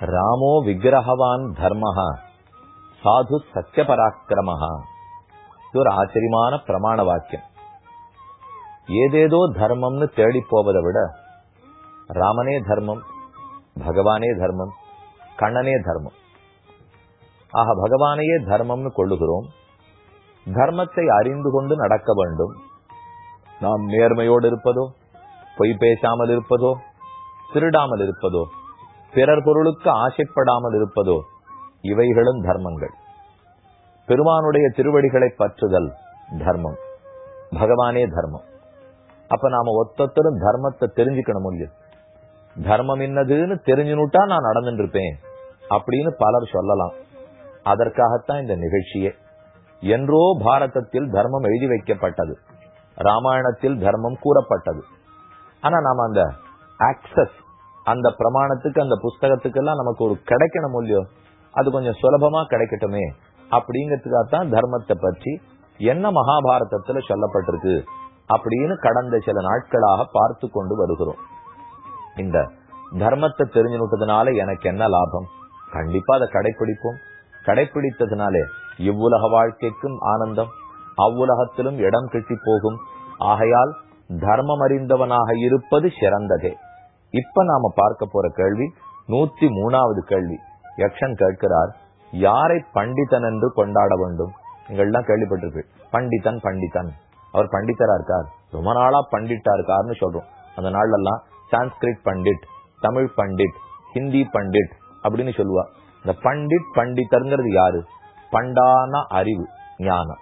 ராமோ விக்கிரகவான் தர்மஹா. சாது சத்திய பராக்கிரமஹா இது ஒரு ஆச்சரியமான பிரமாண வாக்கியம். ஏதேதோ தர்மம்னு தேடி போவதை விட ராமனே தர்மம் பகவானே தர்மம் கண்ணனே தர்மம். ஆக பகவானையே தர்மம்னு கொள்ளுகிறோம். தர்மத்தை அறிந்து கொண்டு நடக்க வேண்டும். நாம் நேர்மையோடு இருப்பதோ பொய் பேசாமல் இருப்பதோ திருடாமல் இருப்பதோ பிறர் பொருளுக்கு ஆசைப்படாமல் இருப்பதோ இவைகளும் தர்மங்கள். பெருமானுடைய திருவடிகளை பற்றுதல் தர்மம். பகவானே தர்மம். அப்ப நாம ஒத்தொத்தரும் தர்மத்தை தெரிஞ்சுக்கணும் இல்லையா? தர்மம் என்னதுன்னு தெரிஞ்சுனுட்டா நான் நடந்துட்டு இருப்பேன் அப்படின்னு பலர் சொல்லலாம். அதற்காகத்தான் இந்த நிகழ்ச்சியே. என்றோ பாரதத்தில் தர்மம் எழுதி வைக்கப்பட்டது. ராமாயணத்தில் தர்மம் கூறப்பட்டது. ஆனா நாம அந்த ஆக்சஸ் அந்த பிரமாணத்துக்கு அந்த புஸ்தகத்துக்கு எல்லாம் நமக்கு ஒரு கிடைக்கணும் இல்லையோ? அது கொஞ்சம் சுலபமா கிடைக்கட்டுமே? அப்படிங்கிறதுக்காகத்தான் தர்மத்தை பற்றி என்ன மகாபாரதத்துல சொல்லப்பட்டிருக்கு அப்படின்னு கடந்த சில நாட்களாக பார்த்து கொண்டு வருகிறோம். இந்த தர்மத்தை தெரிஞ்சுனுட்டதுனால எனக்கு என்ன லாபம்? கண்டிப்பா அதை கடைபிடிப்போம் கடைபிடித்ததுனாலே இவ்வுலக வாழ்க்கைக்கும் ஆனந்தம் அவ்வுலகத்திலும் இடம் கிட்டி போகும். ஆகையால் தர்மம் அறிந்தவனாக இருப்பது சிறந்ததே. இப்ப நாம பார்க்க போற கேள்வி நூத்தி மூணாவது கேள்வி. யக்ஷன் கேட்கிறார் யாரை பண்டிதன் என்று கொண்டாட வேண்டும்? நீங்கள்லாம் கேள்விப்பட்டிருக்கு. பண்டிதன் பண்டிதன். அவர் பண்டிதரா இருக்கார். ரொம்ப நாளா பண்டிட்டா இருக்காருன்னு சொல்றோம். அந்த நாள்ல எல்லாம் சான்ஸ்கிரிட் பண்டிட் தமிழ் பண்டிட் ஹிந்தி பண்டிட் அப்படின்னு சொல்லுவா. இந்த பண்டிட் பண்டிதர்ங்கிறது யாரு? பண்டான அறிவு ஞானம்.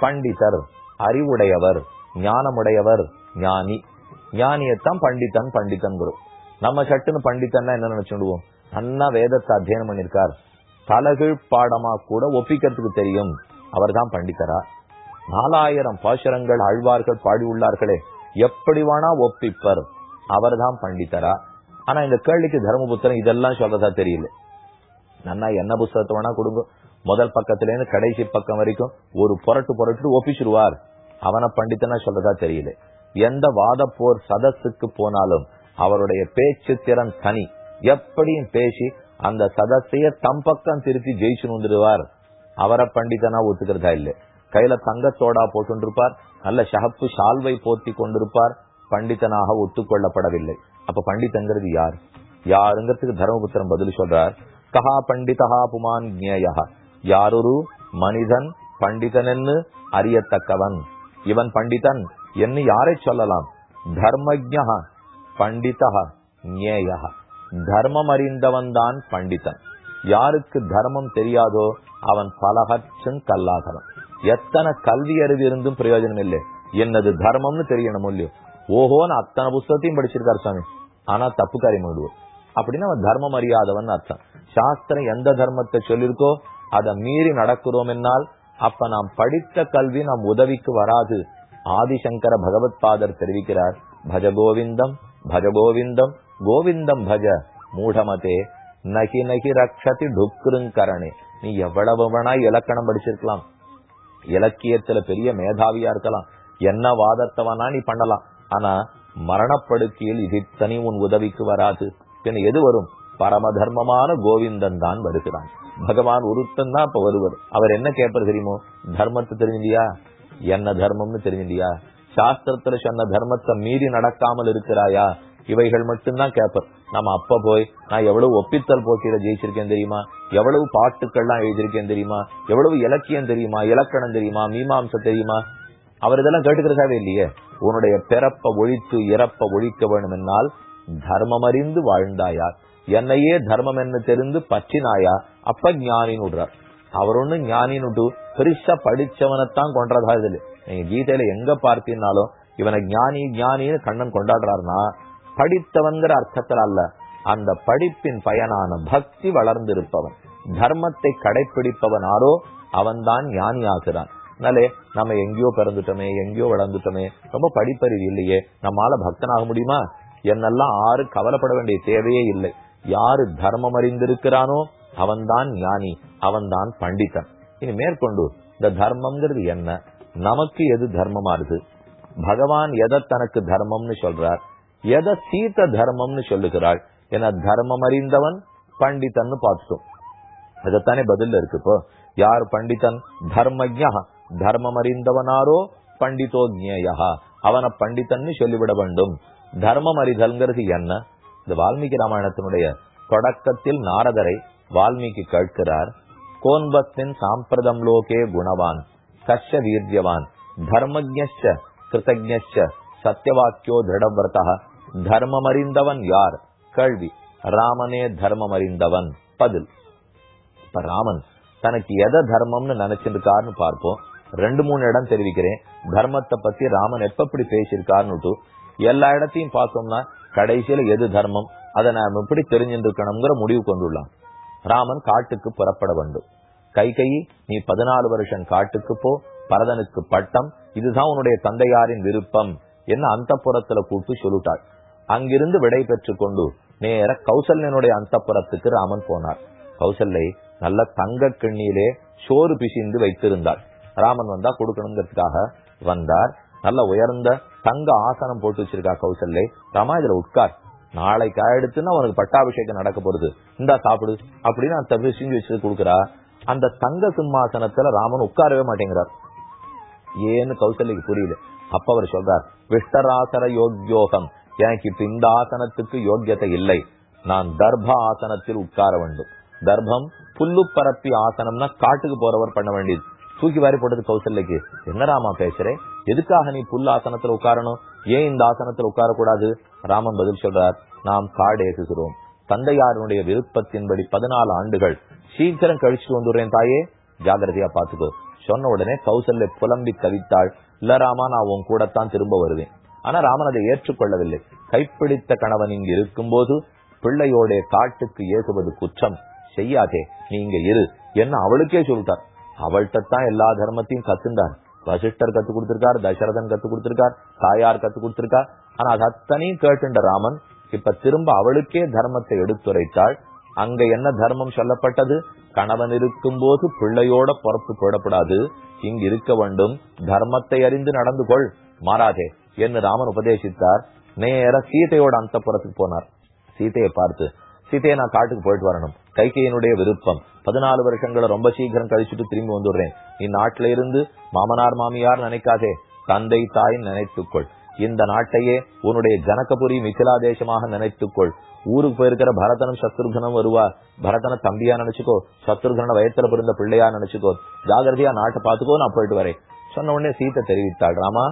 பண்டிதர் அறிவுடையவர் ஞானமுடையவர் ஞானி. ஞானியத்தான் பண்டிதன் பண்டிதன்கிறோம் நம்ம சட்டுன்னு பண்டிதன்னா என்ன நினைச்சுடுவோம்? அண்ணா வேதத்தை அத்தியனம் பண்ணிருக்கார். தலகீழ் பாடமா கூட ஒப்பிக்கிறதுக்கு தெரியும். அவர் தான் பண்டிதரா. நாலாயிரம் பாசுரங்கள் ஆழ்வார்கள் பாடி உள்ளார்களே எப்படி வேணா ஒப்பிப்பர். அவர் தான் பண்டிதரா. ஆனா இந்த கேள்விக்கு தர்மபுத்திரன் இதெல்லாம் சொல்றதா தெரியல. நன்னா என்ன புஸ்தகத்தை வேணா கொடுங்க. முதல் பக்கத்துல இருந்து கடைசி பக்கம் வரைக்கும் ஒரு புரட்டு புரட்டு ஒப்பிச்சிருவார். அவனை பண்டித்தனா சொல்றதா தெரியல. எந்த வாத போர் சதஸுக்கு போனாலும் அவருடைய பேச்சு திறன் தனி. எப்படியும் பேசி அந்த சதஸைய தம் பக்கம் திருப்பி ஜெயிச்சு வந்துடுவார் அவரை பண்டிதனா ஒத்துக்கிறதா இல்ல. கையில தங்கத்தோடா போட்டுருப்பார் நல்ல ஷஹப்பு ஷால்வை போர்த்தி கொண்டிருப்பார். பண்டிதனாக ஒத்துக்கொள்ளப்படவில்லை. அப்ப பண்டிதங்கிறது யார்? யாருங்கிறதுக்கு தர்மபுத்திரன் பதில் சொல்றார். கஹா பண்டிதா புமான் ஜேயா யாரொரு மனிதன் பண்டிதனென்னு அறியத்தக்கவன். இவன் பண்டிதன். என்று யாரை சொல்லலாம் தர்மஜா பண்டிதா ஞேயா தர்மம் அறிந்தவன் தான் பண்டிதன் யாருக்கு தர்மம் தெரியாதோ அவன் பலகற்றும் கல்லாகவன் எத்தனை கல்வி அறிவு இருந்தும் பிரயோஜனம் இல்லை என்னது தர்மம்னு தெரியணும் இல்லையோ ஓஹோன்னு அத்தனை புஸ்தகத்தையும் படிச்சிருக்காரு சுவாமி ஆனா தப்பு காரியம் விடுவோம் அப்படின்னா அவன் தர்மம் அறியாதவன் அர்த்தம் சாஸ்திரம் எந்த தர்மத்தை சொல்லியிருக்கோ அதை மீறி நடக்கிறோம் என்னால் அப்ப நாம் படித்த கல்வி நம் உதவிக்கு வராது ஆதிசங்கர பகவத் பாதர் தெரிவிக்கிறார் பஜ கோவிந்தம் பஜ கோவிந்தம் கோவிந்தம் பஜ மூடமதே நகி நகி ரக்ஷதி டுக்ருங்கரணே நீ எவ்வளவு வேணா இலக்கணம் படிச்சிருக்கலாம். இலக்கியத்துல பெரிய மேதாவியா இருக்கலாம். என்ன வாதத்தை வேணா நீ பண்ணலாம். ஆனா மரணப்படுக்கையில் இது தனி உன் உதவிக்கு வராது. பின்ன எது வரும்? பரம தர்மமான கோவிந்தன் தான் வருகிறான். பகவான் ஒருத்தன் தான் இப்ப வருவர். அவர் என்ன கேட்பார் தெரியுமோ? தர்மத்தை தெரிஞ்சியா என்ன தர்மம்னு தெரிஞ்சியா சாஸ்திரத்துல சொன்ன தர்மத்தை மீறி நடக்காமல் இருக்கிறாயா? இவைகள் மட்டும்தான் கேப்பர். நம்ம அப்ப போய் நான் எவ்வளவு ஒப்பித்தல் போட்டியில ஜெயிச்சிருக்கேன் தெரியுமா? எவ்வளவு பாட்டுக்கள்லாம் எழுதியிருக்கேன் தெரியுமா? எவ்வளவு இலக்கியம் தெரியுமா? இலக்கணம் தெரியுமா? மீமாம்சம் தெரியுமா? அவர் இதெல்லாம் கேட்டுக்கிறதாவே இல்லையே. உன்னுடைய பிறப்ப ஒழித்து இறப்ப ஒழிக்க வேண்டும் என்னால் தர்மம் அறிந்து வாழ்ந்தாயா? என்னையே தர்மம் என்ன தெரிந்து பற்றினாயா? அப்ப ஞானின்னு விடுறார். அவர் ஒண்ணு ஞானின்னு பெருசா படிச்சவனைத்தான் கொன்றதா இதுல. நீங்க கீதையில எங்க பார்த்தீங்கன்னாலும் இவனை ஞானி ஞானின்னு கண்ணன் கொண்டாடுறாருன்னா படித்தவன்கிற அர்த்தத்தில் அல்ல. அந்த படிப்பின் பயனான பக்தி வளர்ந்திருப்பவன். தர்மத்தை கடைபிடிப்பவன் ஆரோ அவன்தான் ஞானி ஆகிறான் அதனாலே நம்ம எங்கேயோ பிறந்துட்டோமே எங்கேயோ வளர்ந்துட்டோமே ரொம்ப படிப்பறிவு இல்லையே நம்மால பக்தனாக முடியுமா? என்னெல்லாம் ஆறு கவலைப்பட வேண்டிய தேவையே இல்லை. யாரு தர்மம் அறிந்திருக்கிறானோ அவன்தான் ஞானி. அவன்தான் பண்டிதன். இனி மேற்கொண்டு இந்த தர்மம்ங்கிறது என்ன? நமக்கு எது தர்மமா இருக்கு பகவான் எதை தனக்கு தர்மம்னு சொல்றார்? எதை சீத்த தர்மம்னு சொல்லுகிறாள்? என தர்மம் அறிந்தவன் பண்டிதன்னு பார்த்துட்டோம். அதைத்தானே பதில் இருக்கு இப்போ. யார் பண்டிதன்? தர்மஜா தர்மம் அறிந்தவனாரோ பண்டிதோ ஜேயா அவனை பண்டிதன்னு சொல்லிவிட வேண்டும். தர்மம் அறிதல்ங்கிறது என்ன? இந்த வால்மீகி ராமாயணத்தினுடைய தொடக்கத்தில் நாரதரை வால்மீகி கேட்கிறார். கோன்பஸ்மின் சாம்பிரதம் லோகே குணவான் கஷ்ட வீர்யவான் தர்மஜ்ஞ கிருத்தஜ்ஞ சத்தியவாக்கியோ திருடவிரத தர்மம் அறிந்தவன் யார் கேள்வி ராமனே தர்மம் அறிந்தவன் பதில் இப்ப ராமன் தனக்கு எதை தர்மம்னு நினைச்சிருக்காருன்னு பார்ப்போம். ரெண்டு மூணு இடம் தெரிவிக்கிறேன். தர்மத்தை பத்தி ராமன் எப்ப எப்படி பேசியிருக்காருன்னு எல்லா இடத்தையும் பார்த்தோம்னா கடைசியில எது தர்மம்? அதை நாம் எப்படி தெரிஞ்சிருக்கணுங்கிற முடிவு கொண்டுள்ளான். ராமன் காட்டுக்கு புறப்பட வேண்டும். கை நீ பதினாலு வருஷம் காட்டுக்கு போ பரதனுக்கு பட்டம் இதுதான் உன்னுடைய தந்தையாரின் விருப்பம் என்ன அந்த புறத்துல கூப்பிட்டு சொல்லிட்டாள் அங்கிருந்து விடை பெற்றுக் கொண்டு நேர கௌசல்யனுடைய அந்த புறத்துக்கு ராமன் போனார். கௌசல்யை நல்ல தங்க கிண்ணியிலே சோறு பிசிந்து வைத்திருந்தார். ராமன் வந்தா கொடுக்கணுங்கிறதுக்காக வந்தார். நல்ல உயர்ந்த தங்க ஆசனம் போட்டு வச்சிருக்கா கௌசல்யை. ராமா இதுல உட்கார். நாளைக்கு ஆயிடுச்சுன்னா உனக்கு பட்டாபிஷேகம் நடக்க போறது. இந்தா சாப்பிடு. அப்படின்னு அந்த பிசிஞ்சு வச்சு கொடுக்குறா. அந்த தங்க சிம்மாசனத்துல ராமன் உட்காரவே மாட்டேங்கிறார். ஏன்னு கௌசல்யக்கு புரியல. அப்ப அவர் சொல்றார் விஷ்டராசர யோக்யோகம் எனக்கு இப்ப இந்த ஆசனத்துக்கு யோக்கியத்தை இல்லை. நான் தர்ப ஆசனத்தில் உட்கார வேண்டும். தர்பம் புல்லு பரப்பி ஆசனம்னா காட்டுக்கு போறவர் பண்ண வேண்டியது. தூக்கி வாரி போட்டது கௌசல்யக்கு. என்ன ராமா பேசுறேன் எதுக்காக நீ புல் ஆசனத்துல உட்காரணும்? ஏன் இந்த ஆசனத்துல உட்காரக்கூடாது? ராமன் பதில் சொல்றார் நாம் காடேசுகிறோம். தந்தையாருடைய விருப்பத்தின்படி பதினாலு ஆண்டுகள் சீக்கிரம் கழிச்சுட்டு வந்துடுறேன் தாயே. ஜாகிரதையா பாத்துக்கோ சொன்ன உடனே கௌசல்ய புலம்பி கவித்தாள் இல்ல ராமா நான் உன் கூடத்தான் திரும்ப வருவேன். ஆனா ராமன் அதை ஏற்றுக்கொள்ளவில்லை. கைப்பிடித்த கணவன் இங்கு இருக்கும் போது பிள்ளையோட காட்டுக்கு ஏசுவது குற்றம். செய்யாதே நீங்க இரு. என்ன அவளுக்கே சொல்லிட்டார் அவள்கிட்ட தான் எல்லா தர்மத்தையும் கத்துண்டார் வசிஷ்டர் கத்து கொடுத்திருக்கார் தசரதன் கத்து கொடுத்திருக்கார் தாயார் கத்து கொடுத்திருக்கார். ஆனா அது அத்தனையும் கேட்டுண்ட ராமன் இப்ப திரும்ப அவளுக்கே தர்மத்தை எடுத்துரைத்தாள். அங்க என்ன தர்மம் சொல்லப்பட்டது? கணவன் இருக்கும் போது பிள்ளையோட பொறப்பு போடப்படாது. இங்கு இருக்க வேண்டும். தர்மத்தை அறிந்து நடந்து கொள். மாறாதே என்று ராமன் உபதேசித்தார். நேர சீதையோட அந்த புறத்துக்கு போனார். சீதையை பார்த்து சீதையை நான் காட்டுக்கு போயிட்டு வரணும். கைகையினுடைய விருப்பம். பதினாலு வருஷங்களை ரொம்ப சீக்கிரம் கழிச்சுட்டு திரும்பி வந்துடுறேன். நீ நாட்டில இருந்து மாமனார் மாமியார் நினைக்காதே. தந்தை தாய் நினைத்துக்கொள். இந்த நாட்டையே உன்னுடைய ஜனகபுரி மிथिला தேசமாக நினைத்துக்கொள். ஊருக்கு போயிருக்கிற பரதனும் சத்ருகனும் வருவா. பரதனை தம்பியா நினைச்சுக்கோ சத்ருகன வயத்துல பிறந்த பிள்ளையா நினைச்சுக்கோ. ஜாகிரதையா நாட்டை பாத்துக்கோ நான் போயிட்டு வரேன். சொன்ன உடனே சீத்தை தெரிவித்தாள். ராமா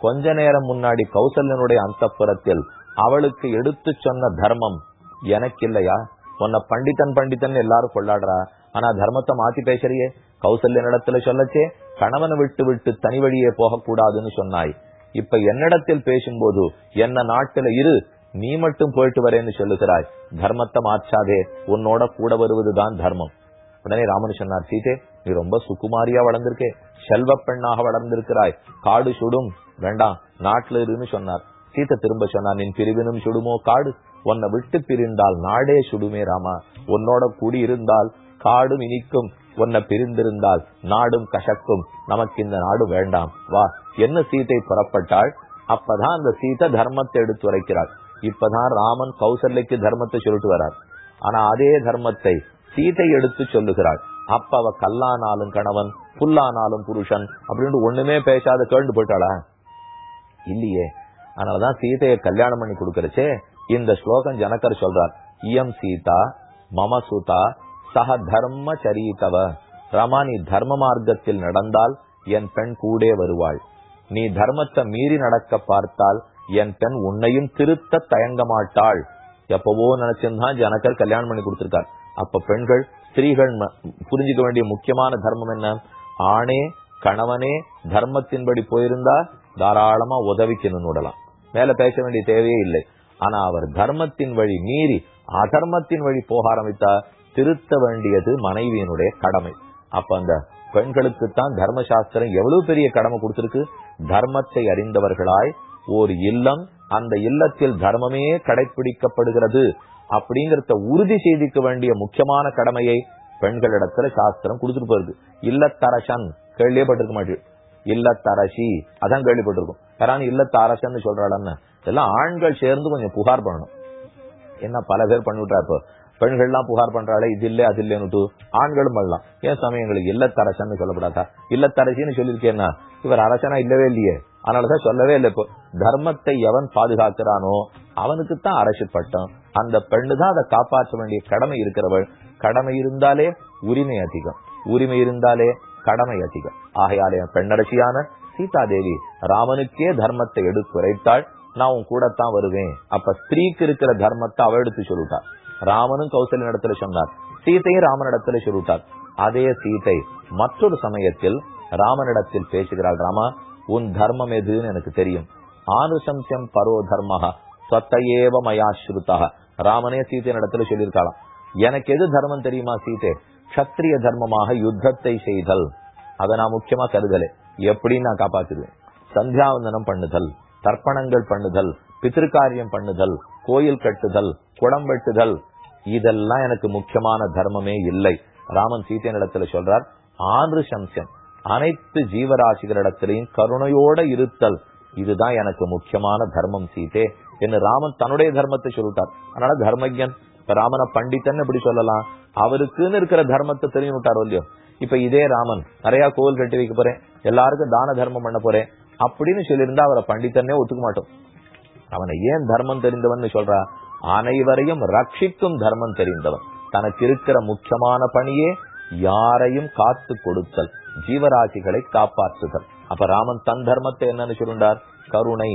கொஞ்ச நேரம் முன்னாடி கௌசல்யனுடைய அந்த அவளுக்கு எடுத்து சொன்ன தர்மம் எனக்கு இல்லையா உன்னை பண்டிதன் பண்டிதன் எல்லாரும் கொள்ளாடுறா. ஆனா தர்மத்தை மாத்தி பேசுறியே? கௌசல்ய இடத்துல சொல்லச்சே கணவனை விட்டு விட்டு தனி வழியே போகக்கூடாதுன்னு சொன்னாய். இப்ப என்னிடத்தில் பேசும்போது என்ன நாட்டுல இரு நீ மட்டும் போயிட்டு வரேன்னு சொல்லுகிறாய். தர்மத்தை மாற்றாதே உன்னோட கூட வருவதுதான் தர்மம். உடனே ராமன் சொன்னார் சீதே நீ ரொம்ப சுகுமாரியா வளர்ந்திருக்கே செல்வ பெண்ணாக வளர்ந்திருக்கிறாய். காடு சுடும். வேண்டாம் நாட்டுல இருன்னு சொன்னார். சீத்தை திரும்ப சொன்னார் நின் பிரிவினும் சுடுமோ காடு? உன்னை விட்டு பிரிந்தால் நாடே சுடுமே ராமா. உன்னோட கூடி இருந்தால் காடும் இனிக்கும். உன்னை பிரிந்திருந்தால் நாடும் கசக்கும். நமக்கு இந்த நாடு வேண்டாம். வா. என்ன சீதை புறப்பட்டாள்? அப்பதான் அந்த சீதை தர்மத்தை எடுத்து உரைக்கிறாள். இப்பதான் ராமன் கௌசல்யக்கு தர்மத்தை சொல்லிட்டு வரார் ஆனா அதே தர்மத்தை சீதை எடுத்து சொல்லுகிறாள். அப்ப அவ கல்லானாலும் கணவன் புல்லானாலும் புருஷன் அப்படின்னு ஒண்ணுமே பேசாத கேண்டு போயிட்டாளா இல்லையே. அதனாலதான் சீதையை கல்யாணம் பண்ணி கொடுக்கறச்சே இந்த ஸ்லோகம் ஜனக்கர் சொல்றார். இயம் சீதா மம சுதா சக தர்ம சரீதவ. ரமா நீ தர்ம மார்க்கத்தில் நடந்தால் என் பெண் கூட வருவாள். நீ தர்மத்தை மீறி நடக்க பார்த்தால் என் பெண் உன்னையும் திருத்த தயங்க மாட்டாள். எப்பவோ நினைச்சிருந்தா ஜனக்கர் கல்யாணம் பண்ணி கொடுத்திருக்கார். அப்ப பெண்கள் ஸ்திரீகள் புரிஞ்சுக்க வேண்டிய முக்கியமான தர்மம் என்ன? ஆணே கணவனே தர்மத்தின்படி போயிருந்தா தாராளமா உதவிக்கு நின்னுடலாம் மேல பேச வேண்டிய தேவையே இல்லை. ஆனா அவர் தர்மத்தின் வழி மீறி அதர்மத்தின் வழி போக ஆரம்பித்தா திருத்த வேண்டியது மனைவியினுடைய கடமை. அப்ப அந்த பெண்களுக்கு தான் தர்மசாஸ்திரம் எவ்வளவு பெரிய கடமை கொடுத்திருக்கு? தர்மத்தை அறிந்தவர்களாய் ஒரு இல்லம் அந்த இல்லத்தில் தர்மமே கடைபிடிக்கப்படுகிறது அப்படிங்கறத உறுதி செய்திக்க வேண்டிய முக்கியமான கடமையை பெண்களிடத்துல சாஸ்திரம் கொடுத்துட்டு போயிருது இல்லத்தரசன் கேள்விப்பட்டிருக்க மாட்டேன் இல்லத்தரசி அதான் கேள்விப்பட்டிருக்கும். யாரான இல்லத்தரசன் சொல்றாளன்னு இதெல்லாம் ஆண்கள் சேர்ந்து கொஞ்சம் புகார் பண்ணணும். என்ன பல பேர் பண்ணிவிட்டா இப்போ. பெண்கள்லாம் புகார் பண்றாளே இது இல்ல அது இல்லைன்னு ஆண்களும் பண்ணலாம். ஏன் சமயங்களுக்கு இல்லத்தரசன்னு சொல்லப்படாதா? இல்லத்தரசின்னு சொல்லியிருக்கேன்னா இவர் அரசனா இல்லவே இல்லையே. அதனாலதான் சொல்லவே இல்லை இப்போ. தர்மத்தை எவன் பாதுகாக்கிறானோ அவனுக்குத்தான் அரசு பட்டம். அந்த பெண்ணு தான் அதை காப்பாற்ற வேண்டிய கடமை இருக்கிறவள். கடமை இருந்தாலே உரிமை அதிகம். உரிமை இருந்தாலே கடமை அதிகம். ஆகையாலே பெண்ணரசியான சீதா தேவி ராமனுக்கே தர்மத்தை எடுத்துரைத்தாள். நான் உன் கூடத்தான் வருவேன். அப்ப ஸ்திரீக்கு இருக்கிற தர்மத்தை அவ எடுத்து சொல்லிட்டாள் ராமனும் கௌசல்ய இடத்துல சொன்னார். சீத்தையும் ராமனிடத்துல சொல்லிட்டார். அதே சீதை மற்றொரு சமயத்தில் ராமனிடத்தில் பேசுகிறாள் ராமா உன் தர்மம் எதுன்னு எனக்கு தெரியும். ஆனுசம்சம் பரோ தர்மஹா சொத்தையேவ மயாஸ்ருதா ராமனே சீத்தை நடத்துல சொல்லியிருக்காளாம். எனக்கு எது தர்மம் தெரியுமா சீதை கத்திரிய தர்மமாக யுத்தத்தை செய்தல். அதை நான் முக்கியமா கருதலே. எப்படின்னு நான் காப்பாத்துவேன் சந்தியாவந்தனம் பண்ணுதல் தர்ப்பணங்கள் பண்ணுதல் பித்திருக்காரியம் பண்ணுதல் கோயில் கட்டுதல் குடம் வெட்டுதல் இதெல்லாம் எனக்கு முக்கியமான தர்மமே இல்லை. ராமன் சீத்தை இடத்துல சொல்றார் ஆறு சம்சன் அனைத்து ஜீவராசிகளிடத்திலையும் கருணையோட இருத்தல் இதுதான் எனக்கு முக்கியமான தர்மம் சீதே என்று ராமன் தன்னுடைய தர்மத்தை சொல்லிட்டார். அதனால தர்மஜன் இப்ப ராமனை பண்டித்தன் எப்படி சொல்லலாம்? அவருக்குன்னு இருக்கிற தர்மத்தை தெரிஞ்சு இல்லையோ? இப்ப இதே ராமன் நிறைய கோவில் கட்டி வைக்க போறேன் எல்லாருக்கும் தான தர்மம் பண்ண போறேன் அப்படின்னு சொல்லியிருந்தா அவரை பண்டித்தன்னே ஒத்துக்க மாட்டோம். அவனை ஏன் தர்மம் தெரிந்தவன் சொல்றா? அனைவரையும் ரட்சிக்கும் தர்மம் தெரிந்தவன். தனக்கு இருக்கிற முக்கியமான பணியே யாரையும் காத்து கொடுத்தல் ஜீவராசிகளை காப்பாற்றுதல். அப்ப ராமன் தன் தர்மத்தை என்னன்னு சொல்லுண்டார்? கருணை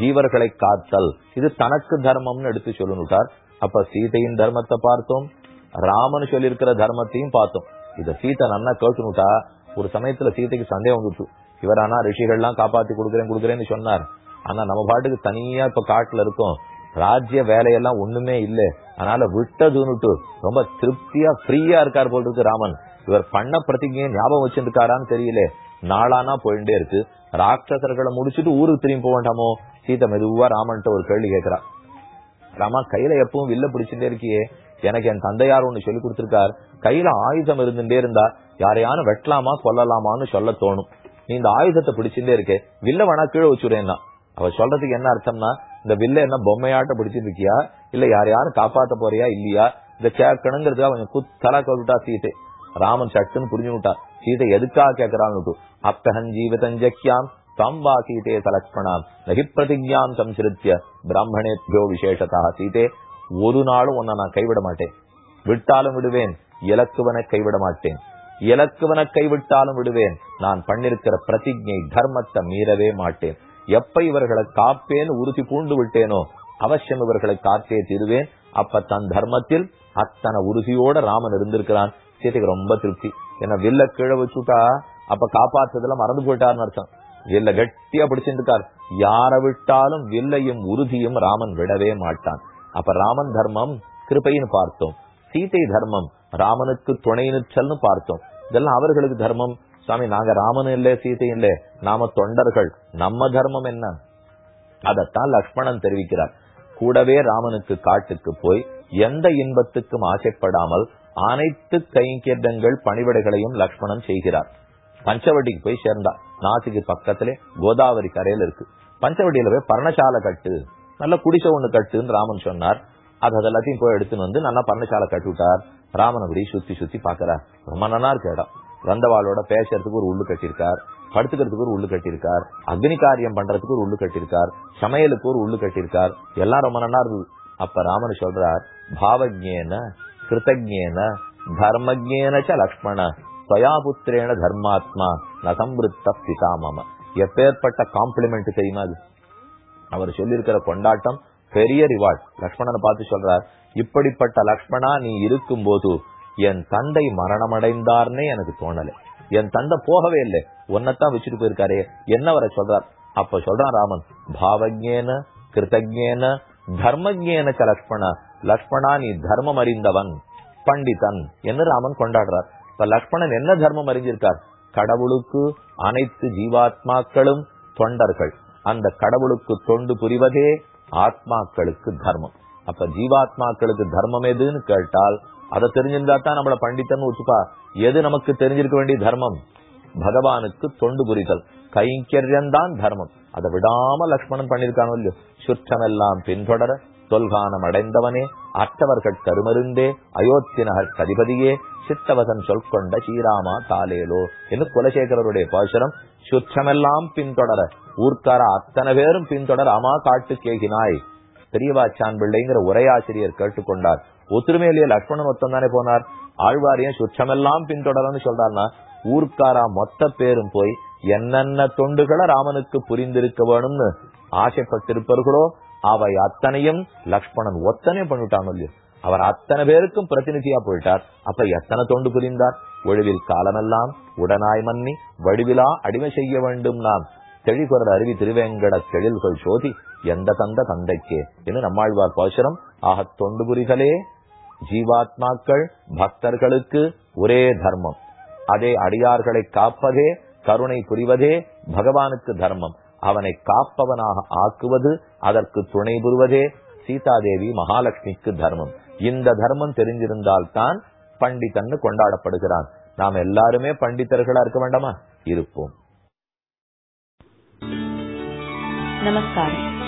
ஜீவர்களை காத்தல். இது தனக்கு தர்மம்னு எடுத்து சொல்லுட்டார் அப்ப சீதையின் தர்மத்தை பார்த்தோம் ராமன் சொல்லியிருக்கிற தர்மத்தையும் பார்த்தோம். இத சீதை நன்னா கேட்டுனுட்டா ஒரு சமயத்துல சீதைக்கு சந்தேகம் வந்துட்டு இவர் ஆனா ரிஷிகள்லாம் காப்பாத்தி கொடுக்குறேன் கொடுக்குறேன்னு சொன்னார். ஆனா நம்ம பாட்டுக்கு தனியா இப்ப காட்டுல இருக்கோம். ராஜ்ய வேலையெல்லாம் ஒண்ணுமே இல்ல. அதனால விட்டதுன்னுட்டு ரொம்ப திருப்தியா ஃப்ரீயா இருக்கார் போல் இருக்கு ராமன். இவர் பண்ண பிரதிஜையை ஞாபகம் வச்சிருக்காரான்னு தெரியல. நாளானா போயிட்டே இருக்கு. ராட்சசர்களை முடிச்சுட்டு ஊருக்கு திரும்பி போக வேண்டாமோ? சீதை மெதுவா ராமன்ட்ட ஒரு கேள்வி கேட்கிறா. ராமா கையில எப்பவும் வில்ல பிடிச்சுட்டே இருக்கியே. எனக்கு என் தந்தையார் ஒண்ணு சொல்லி கொடுத்திருக்கார். கையில ஆயுதம் இருந்துட்டே இருந்தா யாரையான வெட்டலாமா கொல்லலாமான்னு சொல்ல தோணும். நீ இந்த ஆயுதத்தை பிடிச்சுட்டே இருக்கே. வில்ல வேணா கீழே வச்சுடுறேன்னா. அவ சொல்றதுக்கு என்ன அர்த்தம்னா இந்த வில்ல என்ன பொம்மையாட்ட பிடிச்சிட்டு இருக்கியா இல்ல யாரையாரும் காப்பாத்த போறியா இல்லையா? இந்த கேட்கணுங்கிறதுக்காக கொஞ்சம் குத்தலா கவிட்டா சீதை ராமன் சட்டுன்னு புரிஞ்சு விட்டா. சீதை எதுக்காக கேட்கறான்னு அப்தகன் ஜீவிதஞ்சக்கியாம் தம் வா சீதே சலக்ஷணாம் நகி பிரதிஜாம் சம்சிருத்திய பிராமணேபியோ விசேஷதா சீதே ஒரு நாளும் உன்னை நான் கைவிட மாட்டேன். விட்டாலும் விடுவேன் இலக்குவனை கைவிட மாட்டேன். இலக்குவனை கைவிட்டாலும் விடுவேன். நான் பண்ணிருக்கிற பிரதிஜை தர்மத்தை மீறவே மாட்டேன். எப்ப இவர்களை காப்பேன்னு உறுதி பூண்டு விட்டேனோ அவசியம் இவர்களை காத்தே தீருவேன். அப்ப தன் தர்மத்தில் அத்தனை உறுதியோட ராமன் இருந்திருக்கிறான். சீதைக்கு ரொம்ப திருப்தி. ஏன்னா வில்ல கீழே வச்சுட்டா அப்ப காப்பாற்றுறதுல மறந்து போயிட்டாருன்னு அர்த்தம். வில்ல கட்டியா பிடிச்சிருக்கார் யாரை விட்டாலும் வில்லையும் உறுதியும் ராமன் விடவே மாட்டான். அப்ப ராமன் தர்மம் கிருப்பைன்னு பார்த்தோம். சீதை தர்மம் ராமனுக்கு துணை நிற்றல்னு பார்த்தோம். இதெல்லாம் அவர்களுக்கு தர்மம். சாமி நாங்க ராமன் இல்ல சீதை இல்ல நாம தொண்டர்கள். நம்ம தர்மம் என்ன? அதத்தான் லக்ஷ்மணன் தெரிவிக்கிறார். கூடவே ராமனுக்கு காட்டுக்கு போய் எந்த இன்பத்துக்கும் ஆசைப்படாமல் அனைத்து கைங்கேதங்கள் பணிவிடைகளையும் லக்ஷ்மணன் செய்கிறார். பஞ்சவட்டிக்கு போய் சேர்ந்தா. நாசிக்கு பக்கத்திலே கோதாவரி கரையில இருக்கு. பஞ்சவட்டியில போய் பர்ணசாலை கட்டு. நல்ல குடிச ஒண்ணு கட்டுன்னு ராமன் சொன்னார். அது அதெல்லாத்தையும் போய் எடுத்துன்னு வந்து நல்லா பர்ணசாலை கட்டு விட்டார் ராமன் அப்படி சுத்தி சுத்தி பாக்குறார் ரொம்ப நல்லா இருக்கு இடம். வந்தவாளோட பேசுறதுக்கு ஒரு உள்ளு கட்டியிருக்கார் படுத்துக்கிறதுக்கு ஒரு உள்ளு கட்டியிருக்கார் அக்னி காரியம் பண்றதுக்கு ஒரு உள்ளு கட்டியிருக்கார் சமையலுக்கு ஒரு உள்ளு கட்டியிருக்கார் எல்லாம் ரொம்ப நல்லா இருந்தது. அப்ப ராமன் சொல்றார் பாவஜேன கிருத்தஜேன தர்மஜேனச்ச ச லக்ஷ்மண ஸ்வயாபுத்திரேன தர்மாத்மா நசம்பிருத்த பிதாமம எப்பேற்பட்ட காம்ப்ளிமெண்ட் தெரியுமா அது? அவர் சொல்லியிருக்கிற கொண்டாட்டம் பெரிய ரிவார்ட் லக்ஷ்மணனை பார்த்து சொல்றார் இப்படிப்பட்ட லக்ஷ்மணா நீ இருக்கும் போது என் தந்தை மரணமடைந்தார்னே எனக்கு தோணல. என் தந்தை போகவே இல்லை. உன்னத்தான் வச்சுட்டு போயிருக்காரே. என்ன வர சொல்றார்? அப்ப சொல்றான் ராமன் பாவஜேன கிருத்தஜேன தர்மஜேன ச லக்ஷ்மண. லக்ஷ்மணா நீ தர்மம் அறிந்தவன் பண்டிதன். என்று ராமன் கொண்டாடுறார். இப்ப லக்ஷ்மணன் என்ன தர்மம் அறிஞ்சிருக்கார்? கடவுளுக்கு அனைத்து ஜீவாத்மாக்களும் தொண்டர்கள். அந்த கடவுளுக்கு தொண்டு புரிவதே ஆத்மாக்களுக்கு தர்மம். அப்ப ஜீவாத்மாக்களுக்கு தர்மம் எதுன்னு கேட்டால் அதை தெரிஞ்சிருந்தா தான் நம்மள பண்டித்தன் வச்சுப்பா எது நமக்கு தெரிஞ்சிருக்க வேண்டிய தர்மம்? பகவானுக்கு தொண்டு புரிதல். கைங்கரியம்தான் தர்மம். அதை விடாம லக்ஷ்மணன் பண்ணிருக்கானோ இல்லையோ? சுற்றமெல்லாம் பின்தொடர தொல்கானம் அடைந்தவனே அற்றவர்கள் கருமருந்தே அயோத்தினகர் கதிபதியே சித்தவசன் சொல்கொண்ட ஸ்ரீராமா தாலேலோ என்று குலசேகரருடைய பாசுரம் சுற்றமெல்லாம் பின்தொடர ஊர்க்கார அத்தனை பேரும் பின்தொடர அமா காட்டு கேகினாய் பெரியவாச்சான் பிள்ளைங்கிற உரையாசிரியர் கேட்டுக்கொண்டார். ஒத்துமையிலேயே லக்ஷ்மணன் மொத்தம் தானே போனார். ஆழ்வாரையும் சுற்றமெல்லாம் பின்தொடரன்னு சொல்றாருன்னா ஊர்க்காரா மொத்த பேரும் போய் என்னென்ன தொண்டுகளை ராமனுக்கு புரிந்திருக்க வேணும்னு ஆசைப்பட்டிருப்பார்களோ அவை அத்தனையும் லக்ஷ்மணன் ஒத்தனையும் பண்ணிட்டான் இல்லையோ. அவர் அத்தனை பேருக்கும் பிரதிநிதியா போயிட்டார். அப்ப எத்தனை தொண்டு புரிந்தார்? ஒழுவில் காலமெல்லாம் உடனாய் மன்னி வடிவிலா அடிமை செய்ய வேண்டும் நாம். தெளிகுரல் அருவி திருவேங்கட தெழில்கள் சோதி எந்த தந்த தந்தைக்கே? என்று நம்மாழ்வார் பாசுரம் ஆக தொண்டு புரிகளே ஜீவாத்மாக்கள் பக்தர்களுக்கு ஒரே தர்மம். அதே அடியார்களை காப்பதே கருணை புரிவதே பகவானுக்கு தர்மம். அவனை காப்பவனாக ஆக்குவது அதற்கு துணை புரிவதே சீதாதேவி மகாலட்சுமிக்கு தர்மம். இந்த தர்மம் தெரிஞ்சிருந்தால்தான் பண்டிதன்னு கொண்டாடப்படுகிறான். நாம் எல்லாருமே பண்டிதர்களா இருக்க வேண்டாமா? இருப்போம். நமஸ்காரம்.